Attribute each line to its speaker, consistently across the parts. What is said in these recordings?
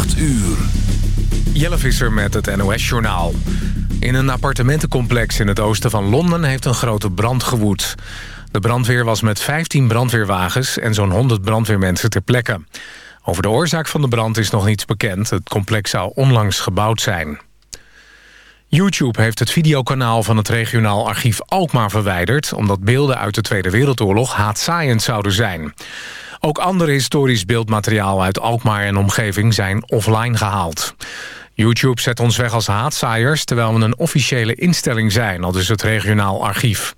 Speaker 1: 8 uur.
Speaker 2: Jelle Visser met het NOS-journaal. In een appartementencomplex in het oosten van Londen heeft een grote brand gewoed. De brandweer was met 15 brandweerwagens en zo'n 100 brandweermensen ter plekke. Over de oorzaak van de brand is nog niets bekend. Het complex zou onlangs gebouwd zijn. YouTube heeft het videokanaal van het regionaal archief Alkmaar verwijderd... omdat beelden uit de Tweede Wereldoorlog haatzaaiend zouden zijn. Ook ander historisch beeldmateriaal uit Alkmaar en omgeving zijn offline gehaald. YouTube zet ons weg als haatzaaiers... terwijl we een officiële instelling zijn, al dus het regionaal archief.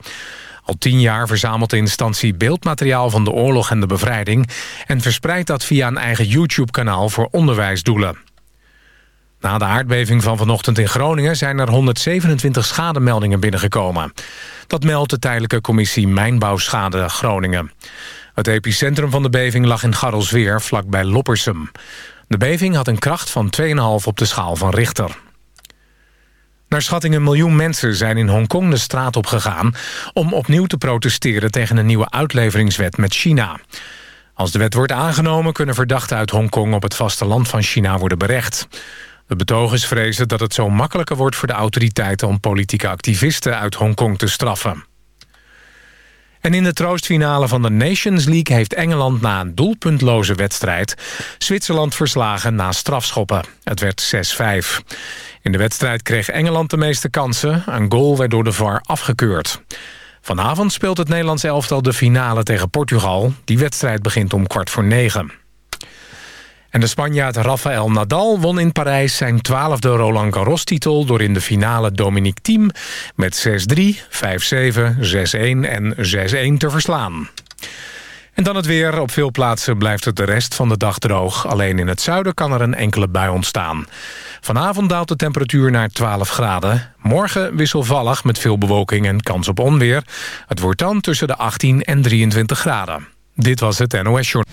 Speaker 2: Al tien jaar verzamelt de instantie beeldmateriaal van de oorlog en de bevrijding... en verspreidt dat via een eigen YouTube-kanaal voor onderwijsdoelen. Na de aardbeving van vanochtend in Groningen... zijn er 127 schademeldingen binnengekomen. Dat meldt de tijdelijke commissie Mijnbouwschade Groningen. Het epicentrum van de beving lag in Garrelsweer, vlakbij Loppersum. De beving had een kracht van 2,5 op de schaal van Richter. Naar schatting een miljoen mensen zijn in Hongkong de straat op gegaan... om opnieuw te protesteren tegen een nieuwe uitleveringswet met China. Als de wet wordt aangenomen... kunnen verdachten uit Hongkong op het vasteland van China worden berecht. De betogers vrezen dat het zo makkelijker wordt voor de autoriteiten... om politieke activisten uit Hongkong te straffen. En in de troostfinale van de Nations League heeft Engeland na een doelpuntloze wedstrijd Zwitserland verslagen na strafschoppen. Het werd 6-5. In de wedstrijd kreeg Engeland de meeste kansen. Een goal werd door de VAR afgekeurd. Vanavond speelt het Nederlands elftal de finale tegen Portugal. Die wedstrijd begint om kwart voor negen. En de Spanjaard Rafael Nadal won in Parijs zijn twaalfde Roland Garros-titel... door in de finale Dominique Thiem met 6-3, 5-7, 6-1 en 6-1 te verslaan. En dan het weer. Op veel plaatsen blijft het de rest van de dag droog. Alleen in het zuiden kan er een enkele bui ontstaan. Vanavond daalt de temperatuur naar 12 graden. Morgen wisselvallig met veel bewolking en kans op onweer. Het wordt dan tussen de 18 en 23 graden. Dit was het NOS Journal.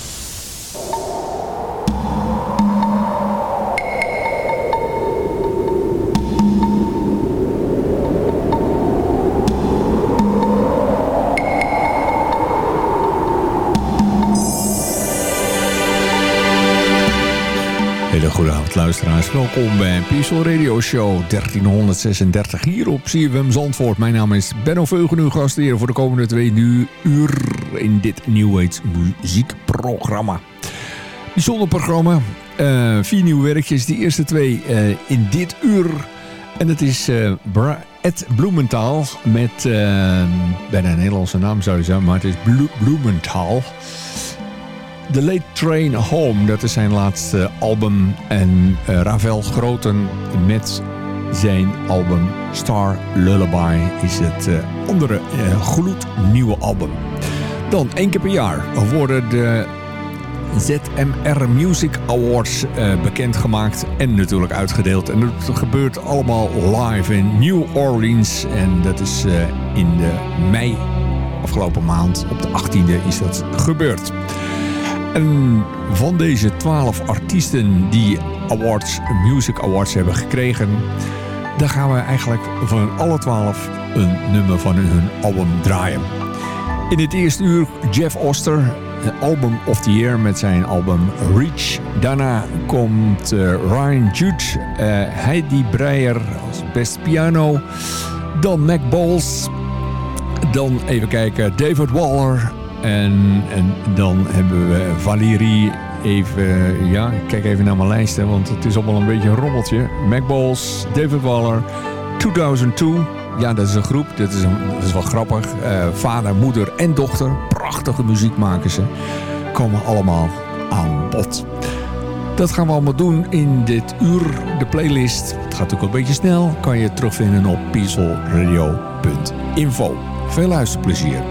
Speaker 3: Goedenavond luisteraars, welkom bij Peaceful Radio Show 1336 hier op CFM Zandvoort. Mijn naam is Benno Veugen, uw gastheer voor de komende twee uur in dit New Age muziekprogramma. Bijzonder programma, uh, vier nieuwe werkjes, de eerste twee uh, in dit uur. En het is uh, Ed Bloementaal met, bijna een Nederlandse naam zou je zeggen, maar het is Blo Bloementaal. The Late Train Home, dat is zijn laatste album. En uh, Ravel Groten met zijn album Star Lullaby is het uh, andere uh, gloednieuwe album. Dan één keer per jaar worden de ZMR Music Awards bekendgemaakt en natuurlijk uitgedeeld. En dat gebeurt allemaal live in New Orleans. En dat is in de mei afgelopen maand, op de 18e, is dat gebeurd. En van deze twaalf artiesten die awards, Music Awards hebben gekregen... daar gaan we eigenlijk van alle twaalf een nummer van hun album draaien. In het eerste uur Jeff Oster, Album of the Year met zijn album Reach. Daarna komt uh, Ryan Jude, uh, Heidi Breyer als best piano. Dan Mac Bowles. Dan even kijken, David Waller, en, en dan hebben we Valerie even... Ja, ik kijk even naar mijn lijst, want het is allemaal een beetje een rommeltje. MacBalls, David Waller, 2002... Ja, dat is een groep. Dat is, een, dat is wel grappig. Uh, vader, moeder en dochter. Prachtige muziek maken ze. Komen allemaal aan bod. Dat gaan we allemaal doen in dit uur. De playlist. Het gaat ook een beetje snel. Kan je terugvinden op peacefulradio.info. Veel luisterplezier.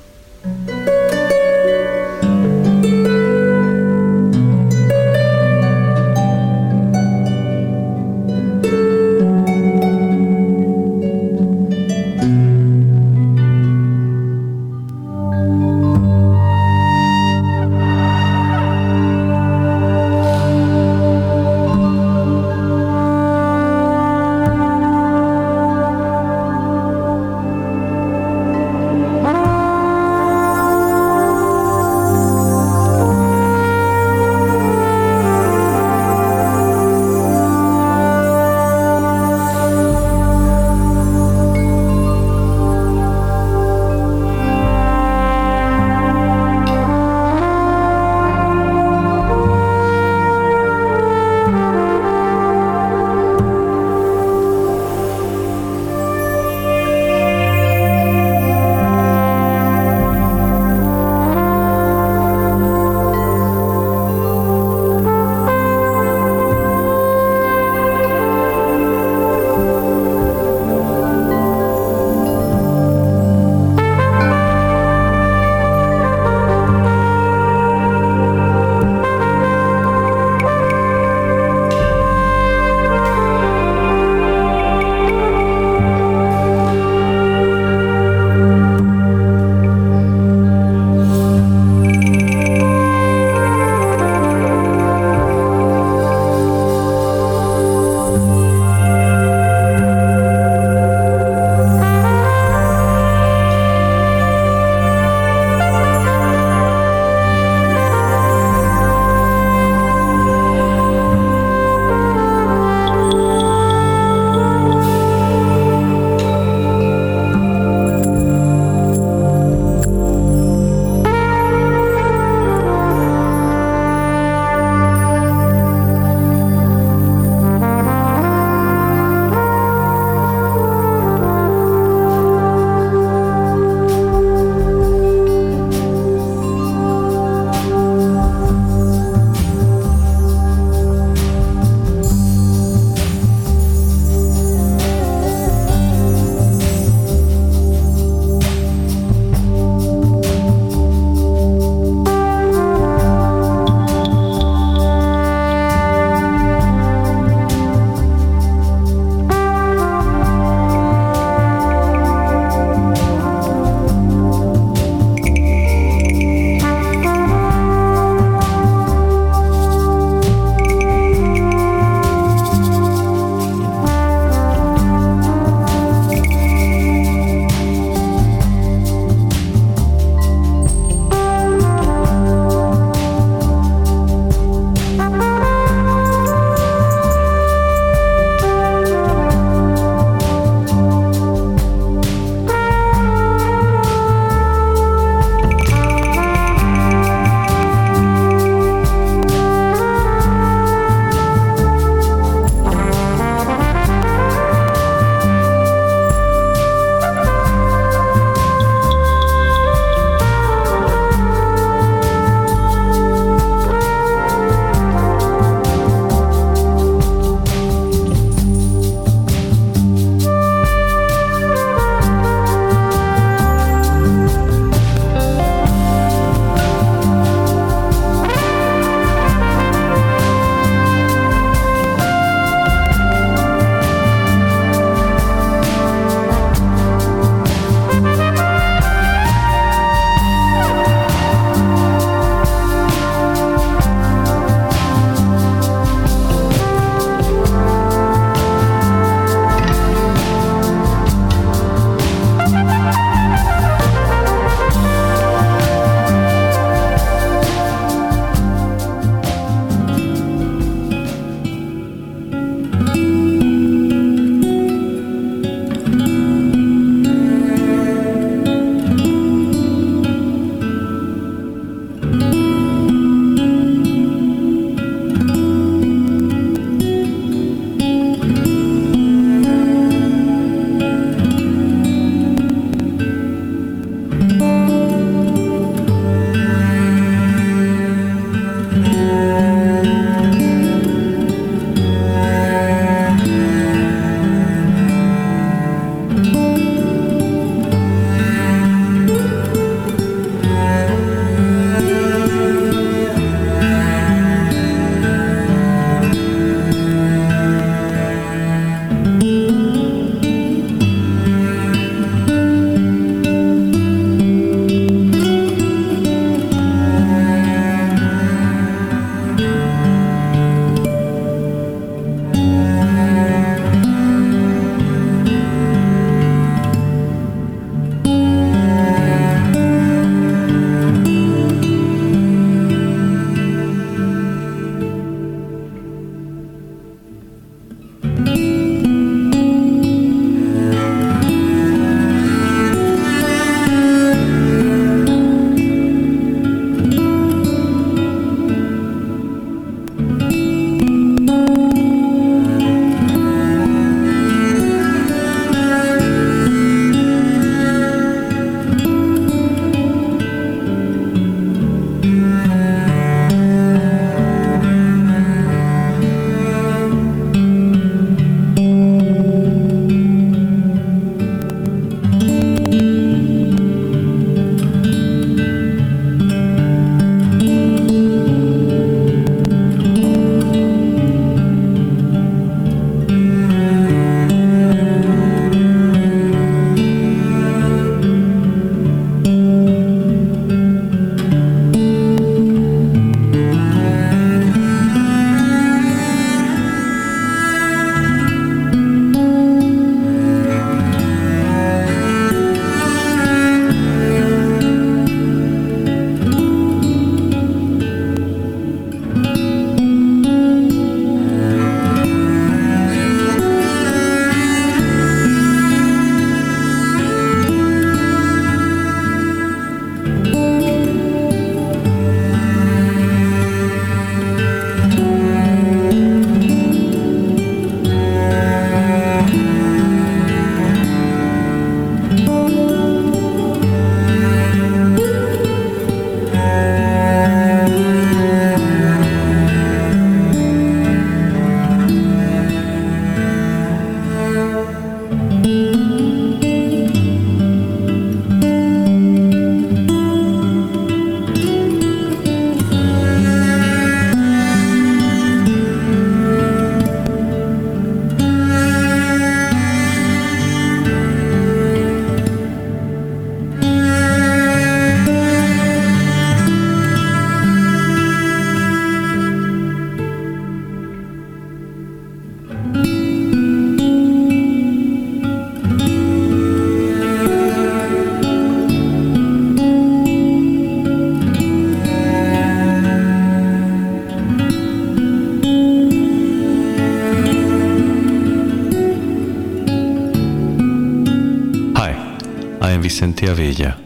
Speaker 4: Avella,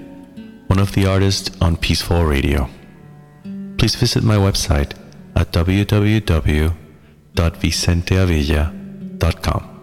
Speaker 4: one of the artists on Peaceful Radio. Please visit my website at www.vicenteavilla.com.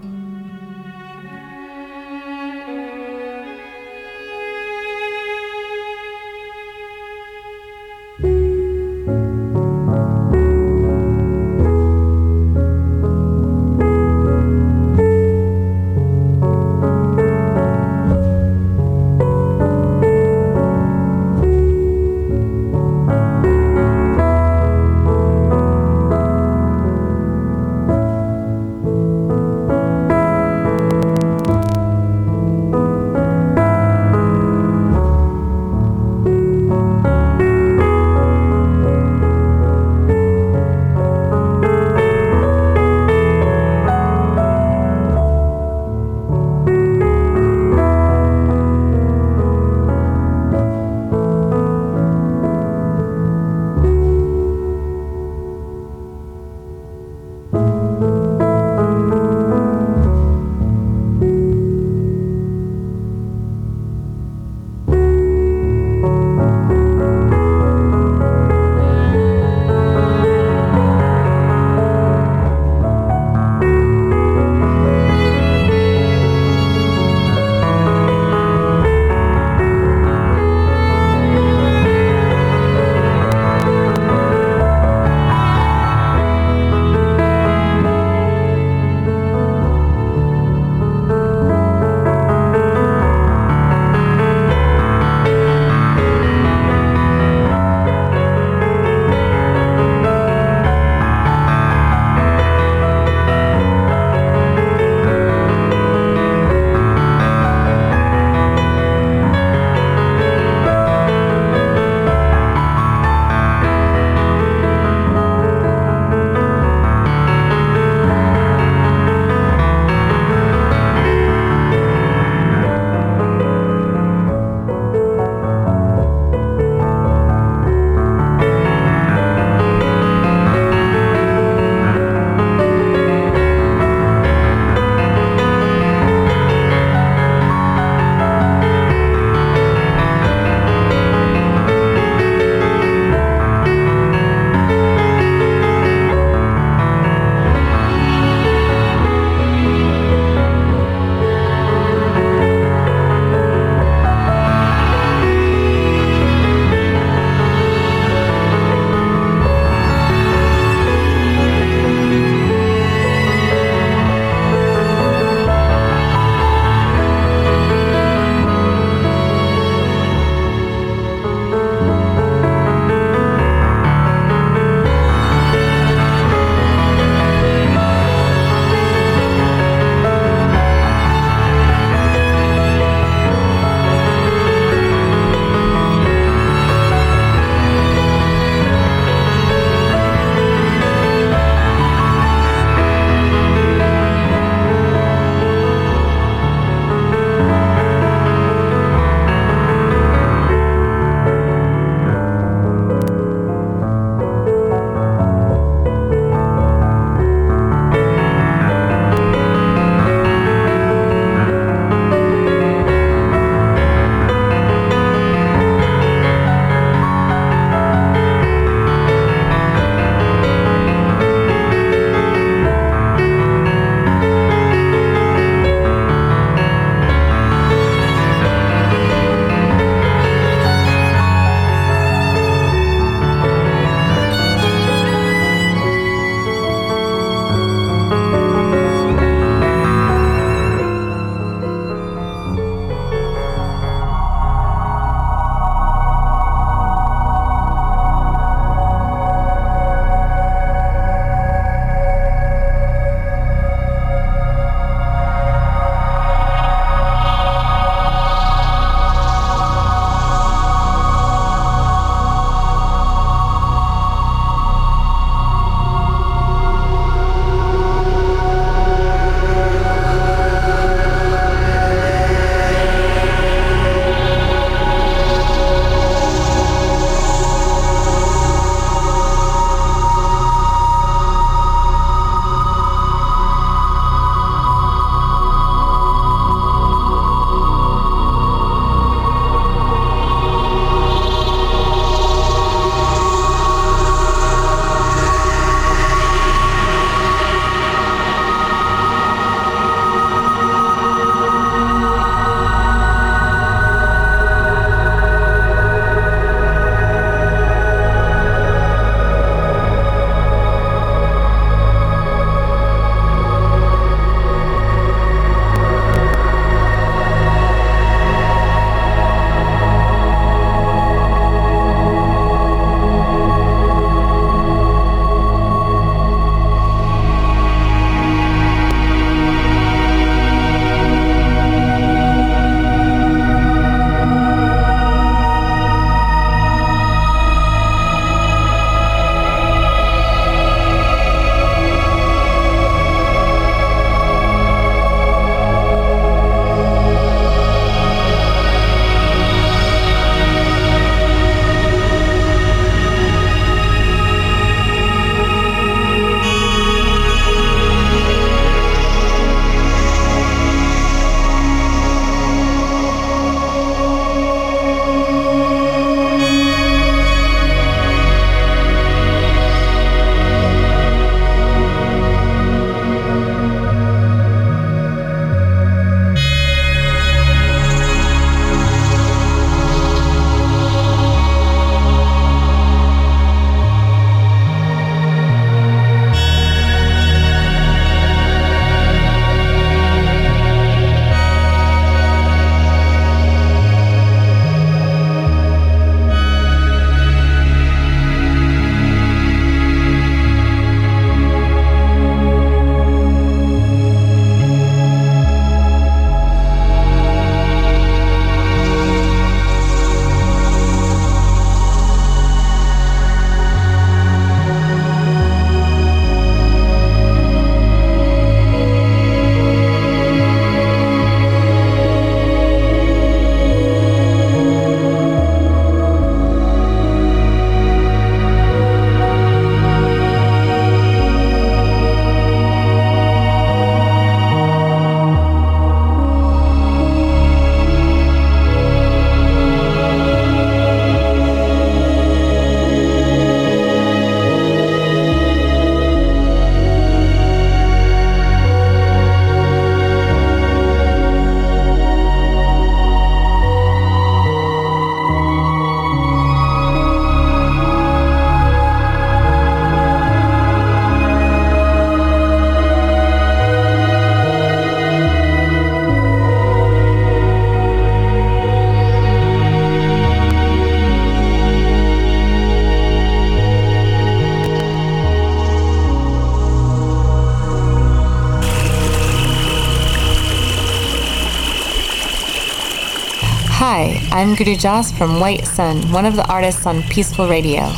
Speaker 5: I'm Guru Joss from White Sun, one of the artists on Peaceful Radio.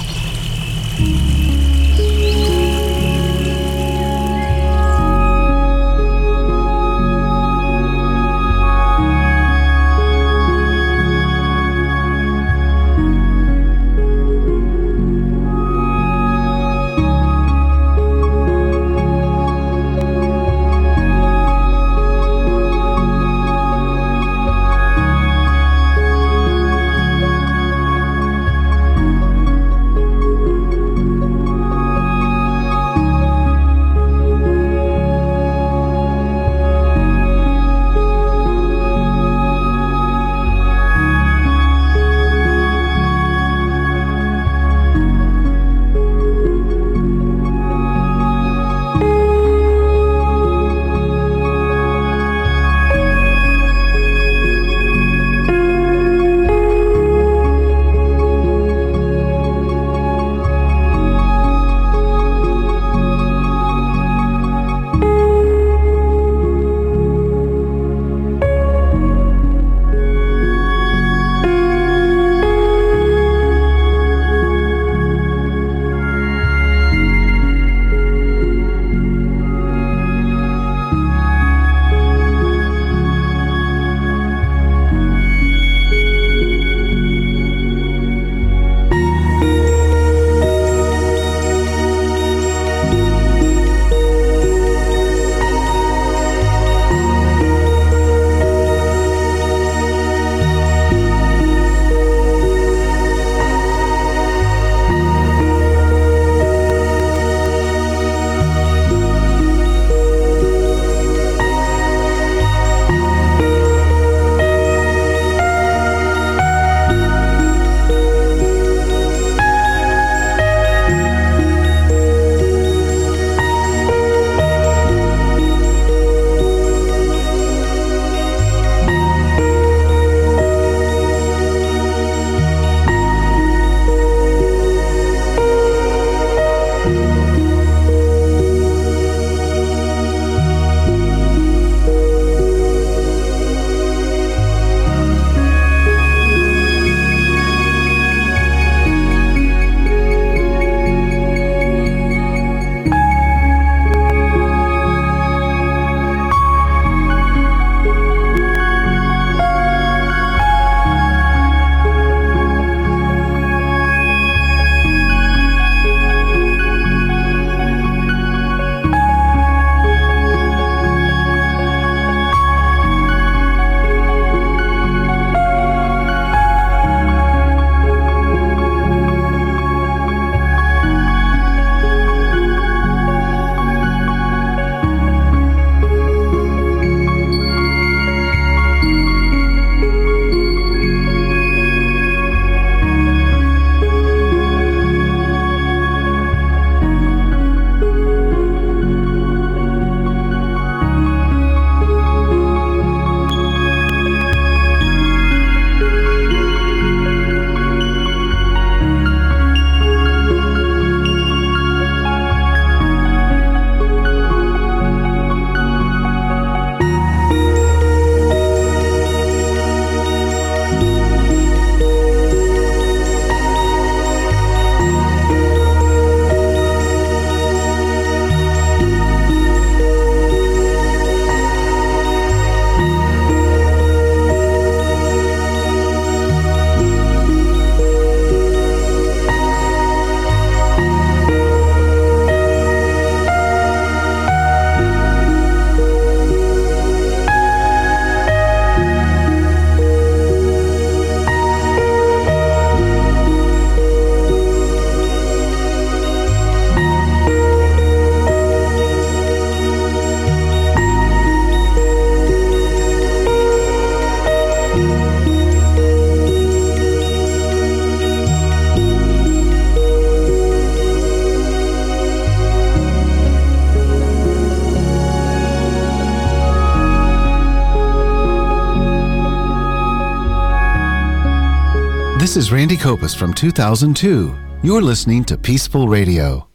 Speaker 6: Copus from 2002. You're listening to Peaceful Radio.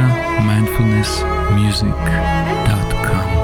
Speaker 7: Mindfulnessmusic.com.